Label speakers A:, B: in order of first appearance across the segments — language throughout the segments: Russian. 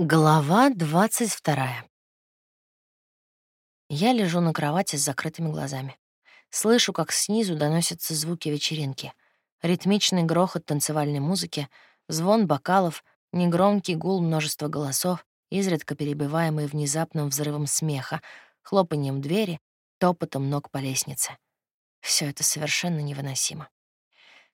A: Глава 22. Я лежу на кровати с закрытыми глазами. Слышу, как снизу доносятся звуки вечеринки. Ритмичный грохот танцевальной музыки, звон бокалов, негромкий гул множества голосов, изредка перебиваемый внезапным взрывом смеха, хлопанием двери, топотом ног по лестнице. Все это совершенно невыносимо.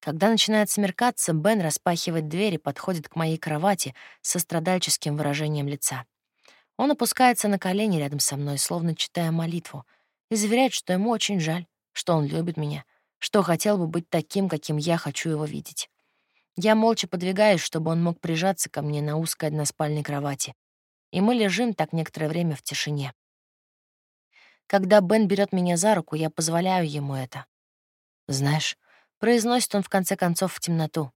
A: Когда начинает смеркаться, Бен распахивает дверь и подходит к моей кровати со страдальческим выражением лица. Он опускается на колени рядом со мной, словно читая молитву, и заверяет, что ему очень жаль, что он любит меня, что хотел бы быть таким, каким я хочу его видеть. Я молча подвигаюсь, чтобы он мог прижаться ко мне на узкой односпальной кровати. И мы лежим так некоторое время в тишине. Когда Бен берет меня за руку, я позволяю ему это. Знаешь, Произносит он в конце концов в темноту.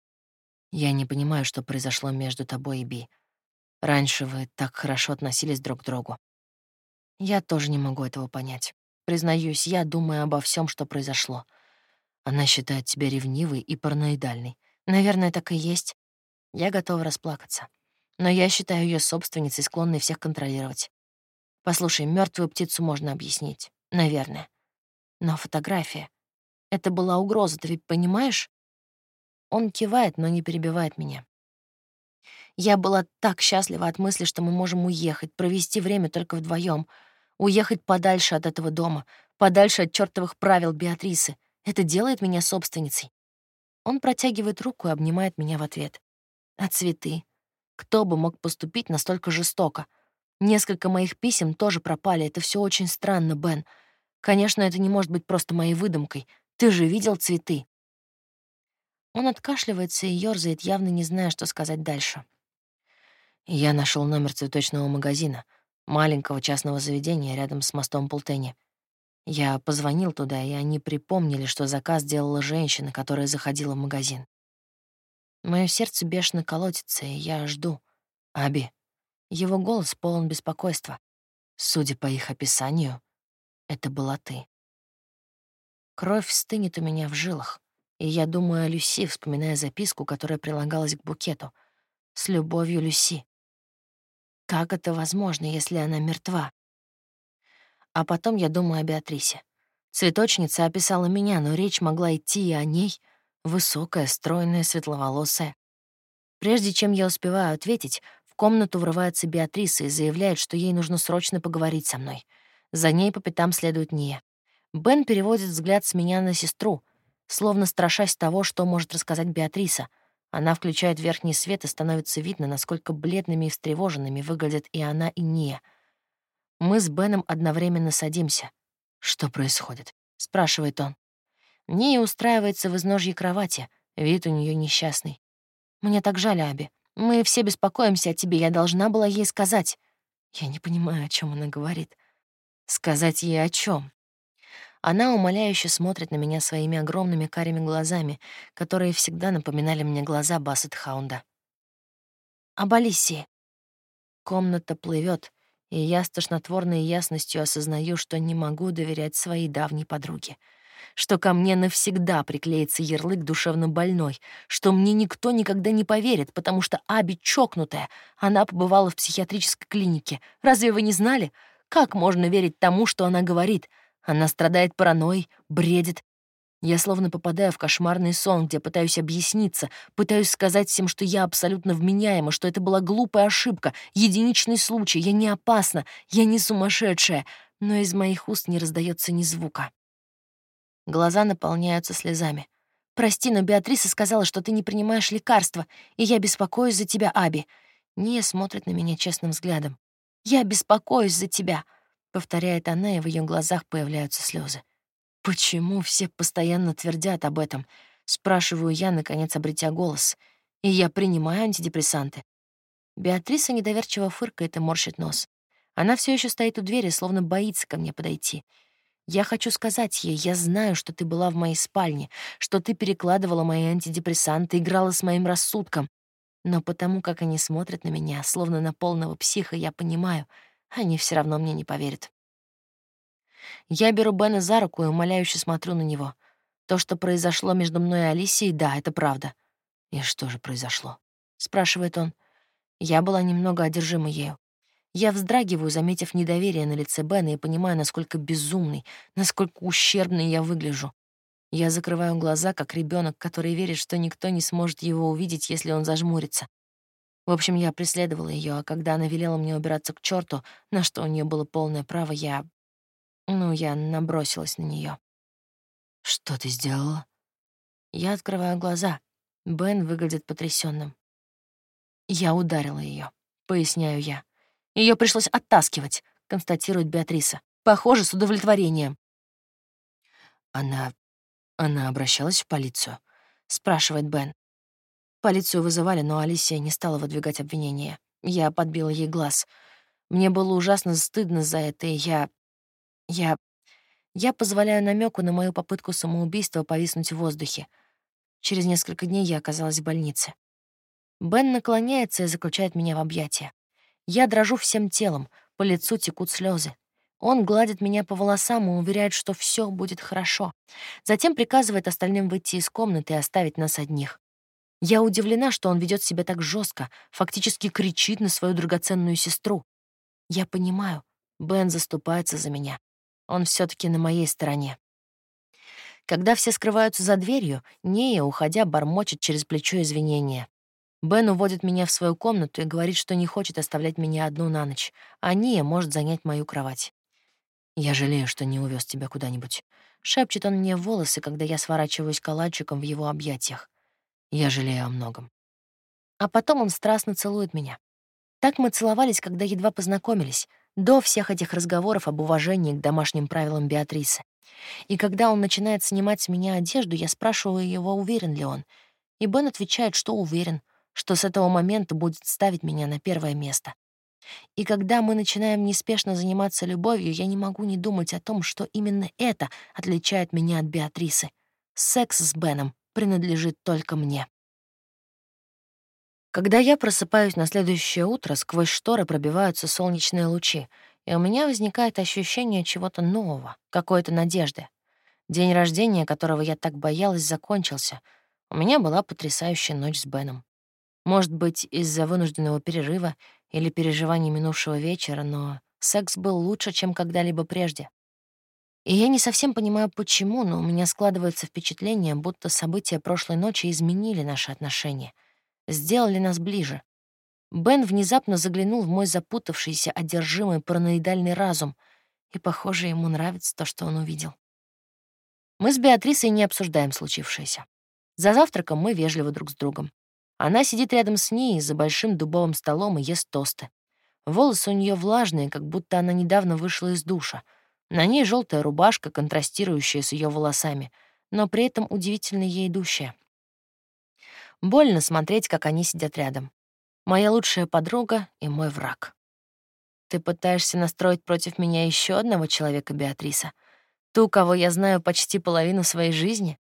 A: Я не понимаю, что произошло между тобой и Би. Раньше вы так хорошо относились друг к другу. Я тоже не могу этого понять. Признаюсь, я думаю обо всем, что произошло. Она считает тебя ревнивой и параноидальной. Наверное, так и есть. Я готова расплакаться. Но я считаю ее собственницей, склонной всех контролировать. Послушай, мертвую птицу можно объяснить. Наверное. Но фотография. Это была угроза, ты ведь понимаешь? Он кивает, но не перебивает меня. Я была так счастлива от мысли, что мы можем уехать, провести время только вдвоем, уехать подальше от этого дома, подальше от чертовых правил Беатрисы. Это делает меня собственницей. Он протягивает руку и обнимает меня в ответ. А цветы? Кто бы мог поступить настолько жестоко? Несколько моих писем тоже пропали. Это все очень странно, Бен. Конечно, это не может быть просто моей выдумкой. Ты же видел цветы?» Он откашливается и ёрзает, явно не зная, что сказать дальше. Я нашел номер цветочного магазина, маленького частного заведения рядом с мостом Пултени. Я позвонил туда, и они припомнили, что заказ делала женщина, которая заходила в магазин. Моё сердце бешено колотится, и я жду. Аби. Его голос полон беспокойства. Судя по их описанию, это была ты. Кровь стынет у меня в жилах, и я думаю о Люси, вспоминая записку, которая прилагалась к букету. С любовью, Люси. Как это возможно, если она мертва? А потом я думаю о Беатрисе. Цветочница описала меня, но речь могла идти и о ней. Высокая, стройная, светловолосая. Прежде чем я успеваю ответить, в комнату врывается Беатриса и заявляет, что ей нужно срочно поговорить со мной. За ней по пятам следует Ния. Бен переводит взгляд с меня на сестру, словно страшась того, что может рассказать Беатриса. Она включает верхний свет, и становится видно, насколько бледными и встревоженными выглядят и она, и Ния. Мы с Беном одновременно садимся. «Что происходит?» — спрашивает он. Ния устраивается в изножье кровати, вид у нее несчастный. «Мне так жаль, Аби. Мы все беспокоимся о тебе, я должна была ей сказать». Я не понимаю, о чем она говорит. Сказать ей о чем? Она умоляюще смотрит на меня своими огромными карими глазами, которые всегда напоминали мне глаза Бассет Хаунда. «Об Алисии». Комната плывет, и я с тошнотворной ясностью осознаю, что не могу доверять своей давней подруге, что ко мне навсегда приклеится ярлык душевно больной, что мне никто никогда не поверит, потому что Аби чокнутая, она побывала в психиатрической клинике. Разве вы не знали? Как можно верить тому, что она говорит — она страдает паранойей, бредит. Я словно попадаю в кошмарный сон, где пытаюсь объясниться, пытаюсь сказать всем, что я абсолютно вменяема, что это была глупая ошибка, единичный случай, я не опасна, я не сумасшедшая, но из моих уст не раздается ни звука. Глаза наполняются слезами. «Прости, но Беатриса сказала, что ты не принимаешь лекарства, и я беспокоюсь за тебя, Аби». Ния смотрит на меня честным взглядом. «Я беспокоюсь за тебя», — повторяет она, и в ее глазах появляются слезы. «Почему все постоянно твердят об этом?» — спрашиваю я, наконец обретя голос. «И я принимаю антидепрессанты». Беатриса недоверчиво фыркает и морщит нос. Она все еще стоит у двери, словно боится ко мне подойти. Я хочу сказать ей, я знаю, что ты была в моей спальне, что ты перекладывала мои антидепрессанты, играла с моим рассудком. Но потому как они смотрят на меня, словно на полного психа, я понимаю — они все равно мне не поверят. Я беру Бена за руку и умоляюще смотрю на него. То, что произошло между мной и Алисией, да, это правда. «И что же произошло?» — спрашивает он. Я была немного одержима ею. Я вздрагиваю, заметив недоверие на лице Бена, и понимаю, насколько безумный, насколько ущербный я выгляжу. Я закрываю глаза, как ребенок, который верит, что никто не сможет его увидеть, если он зажмурится. В общем, я преследовала ее, а когда она велела мне убираться к черту, на что у нее было полное право, я... Ну, я набросилась на нее. «Что ты сделала?» Я открываю глаза. Бен выглядит потрясенным. Я ударила ее, поясняю я. Ее пришлось оттаскивать, констатирует Беатриса. Похоже, с удовлетворением. Она... она обращалась в полицию? Спрашивает Бен. Полицию вызывали, но Алисия не стала выдвигать обвинения. Я подбила ей глаз. Мне было ужасно стыдно за это, и я... Я... Я позволяю намеку на мою попытку самоубийства повиснуть в воздухе. Через несколько дней я оказалась в больнице. Бен наклоняется и заключает меня в объятия. Я дрожу всем телом, по лицу текут слезы. Он гладит меня по волосам и уверяет, что все будет хорошо. Затем приказывает остальным выйти из комнаты и оставить нас одних. Я удивлена, что он ведет себя так жестко, фактически кричит на свою драгоценную сестру. Я понимаю, Бен заступается за меня. Он все таки на моей стороне. Когда все скрываются за дверью, Нея, уходя, бормочет через плечо извинения. Бен уводит меня в свою комнату и говорит, что не хочет оставлять меня одну на ночь, а Ния может занять мою кровать. «Я жалею, что не увез тебя куда-нибудь», — шепчет он мне в волосы, когда я сворачиваюсь калачиком в его объятиях. Я жалею о многом. А потом он страстно целует меня. Так мы целовались, когда едва познакомились, до всех этих разговоров об уважении к домашним правилам Беатрисы. И когда он начинает снимать с меня одежду, я спрашиваю его, уверен ли он. И Бен отвечает, что уверен, что с этого момента будет ставить меня на первое место. И когда мы начинаем неспешно заниматься любовью, я не могу не думать о том, что именно это отличает меня от Беатрисы. Секс с Беном принадлежит только мне. Когда я просыпаюсь на следующее утро, сквозь шторы пробиваются солнечные лучи, и у меня возникает ощущение чего-то нового, какой-то надежды. День рождения, которого я так боялась, закончился. У меня была потрясающая ночь с Беном. Может быть, из-за вынужденного перерыва или переживаний минувшего вечера, но секс был лучше, чем когда-либо прежде. И я не совсем понимаю, почему, но у меня складывается впечатление, будто события прошлой ночи изменили наши отношения, сделали нас ближе. Бен внезапно заглянул в мой запутавшийся, одержимый параноидальный разум, и, похоже, ему нравится то, что он увидел. Мы с Беатрисой не обсуждаем случившееся. За завтраком мы вежливы друг с другом. Она сидит рядом с ней за большим дубовым столом и ест тосты. Волосы у нее влажные, как будто она недавно вышла из душа — на ней желтая рубашка, контрастирующая с ее волосами, но при этом удивительно ей идущая. Больно смотреть, как они сидят рядом. Моя лучшая подруга и мой враг. Ты пытаешься настроить против меня еще одного человека, Беатриса? Ту, кого я знаю почти половину своей жизни?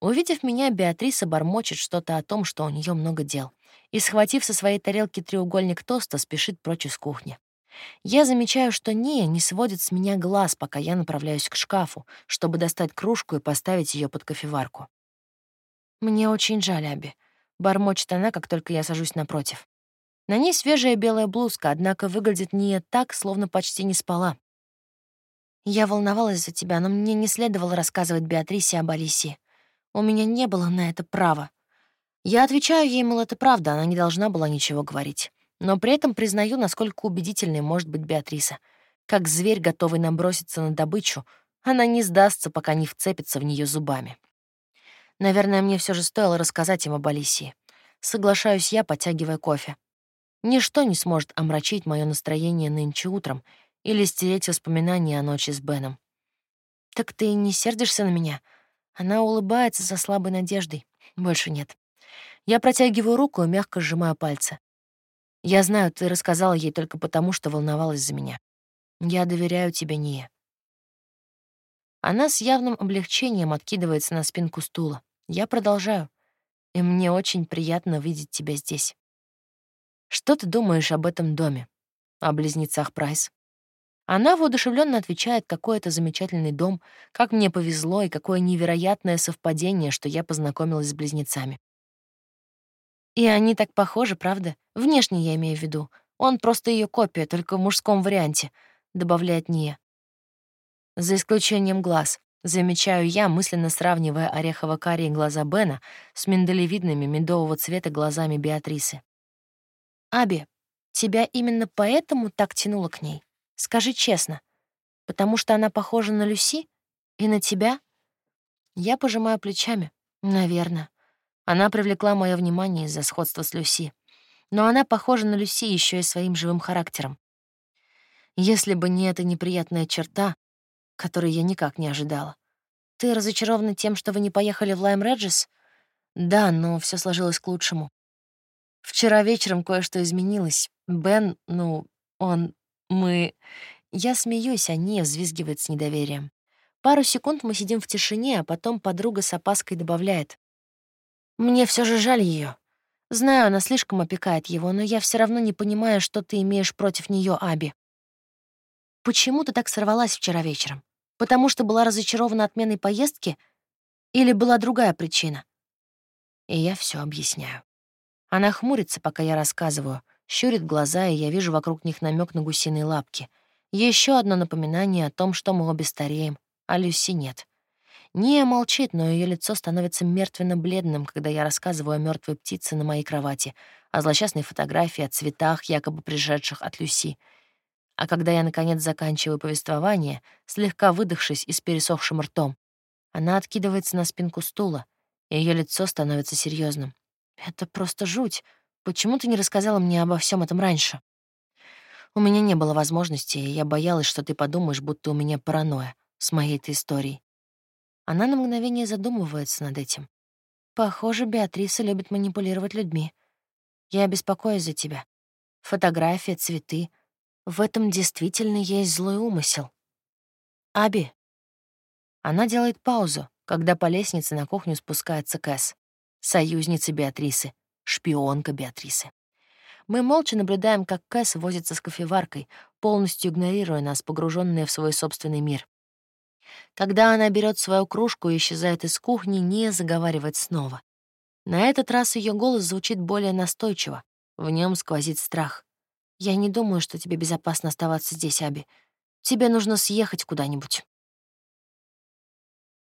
A: Увидев меня, Беатриса бормочет что-то о том, что у нее много дел, и, схватив со своей тарелки треугольник тоста, спешит прочь из кухни. Я замечаю, что Ния не сводит с меня глаз, пока я направляюсь к шкафу, чтобы достать кружку и поставить ее под кофеварку. «Мне очень жаль, Аби», — бормочет она, как только я сажусь напротив. На ней свежая белая блузка, однако выглядит Ния так, словно почти не спала. Я волновалась за тебя, но мне не следовало рассказывать Беатрисе об Алисии. У меня не было на это права. Я отвечаю ей, мол, это правда, она не должна была ничего говорить но при этом признаю, насколько убедительной может быть Беатриса. Как зверь, готовый наброситься на добычу, она не сдастся, пока не вцепится в нее зубами. Наверное, мне все же стоило рассказать им об Алисии. Соглашаюсь я, подтягивая кофе. Ничто не сможет омрачить мое настроение нынче утром или стереть воспоминания о ночи с Беном. «Так ты не сердишься на меня?» Она улыбается со слабой надеждой. Больше нет. Я протягиваю руку и мягко сжимаю пальцы. Я знаю, ты рассказала ей только потому, что волновалась за меня. Я доверяю тебе, Ния. Она с явным облегчением откидывается на спинку стула. Я продолжаю. И мне очень приятно видеть тебя здесь. Что ты думаешь об этом доме? О близнецах Прайс? Она воодушевленно отвечает, какой это замечательный дом, как мне повезло и какое невероятное совпадение, что я познакомилась с близнецами. И они так похожи, правда? Внешне я имею в виду. Он просто ее копия, только в мужском варианте, добавляет Ния. За исключением глаз. Замечаю я, мысленно сравнивая орехово-карие глаза Бена с миндалевидными медового цвета глазами Беатрисы. «Аби, тебя именно поэтому так тянуло к ней? Скажи честно. Потому что она похожа на Люси? И на тебя?» Я пожимаю плечами. Наверное. Она привлекла мое внимание из-за сходства с Люси. Но она похожа на Люси еще и своим живым характером. Если бы не эта неприятная черта, которой я никак не ожидала. Ты разочарована тем, что вы не поехали в Лайм Реджис? Да, но все сложилось к лучшему. Вчера вечером кое-что изменилось. Бен, ну, он... Мы... Я смеюсь, а не взвизгивает с недоверием. Пару секунд мы сидим в тишине, а потом подруга с опаской добавляет. Мне все же жаль ее. Знаю, она слишком опекает его, но я все равно не понимаю, что ты имеешь против нее, Аби. Почему ты так сорвалась вчера вечером? Потому что была разочарована отменой поездки? Или была другая причина? И я все объясняю. Она хмурится, пока я рассказываю, щурит глаза, и я вижу вокруг них намек на гусиные лапки. Еще одно напоминание о том, что мы обе стареем, а Люси нет. Ния молчит, но ее лицо становится мертвенно-бледным, когда я рассказываю о мертвой птице на моей кровати, о злосчастной фотографии, о цветах, якобы пришедших от Люси. А когда я, наконец, заканчиваю повествование, слегка выдохшись и с пересохшим ртом, она откидывается на спинку стула, и ее лицо становится серьезным. «Это просто жуть. Почему ты не рассказала мне обо всем этом раньше?» «У меня не было возможности, и я боялась, что ты подумаешь, будто у меня паранойя с моей-то историей. Она на мгновение задумывается над этим. Похоже, Беатриса любит манипулировать людьми. Я беспокоюсь за тебя. Фотография, цветы. В этом действительно есть злой умысел. Аби. Она делает паузу, когда по лестнице на кухню спускается Кэс. Союзница Беатрисы, шпионка Беатрисы. Мы молча наблюдаем, как Кэс возится с кофеваркой, полностью игнорируя нас, погруженные в свой собственный мир. Когда она берет свою кружку и исчезает из кухни, не заговаривает снова. На этот раз ее голос звучит более настойчиво. В нем сквозит страх. «Я не думаю, что тебе безопасно оставаться здесь, Аби. Тебе нужно съехать куда-нибудь».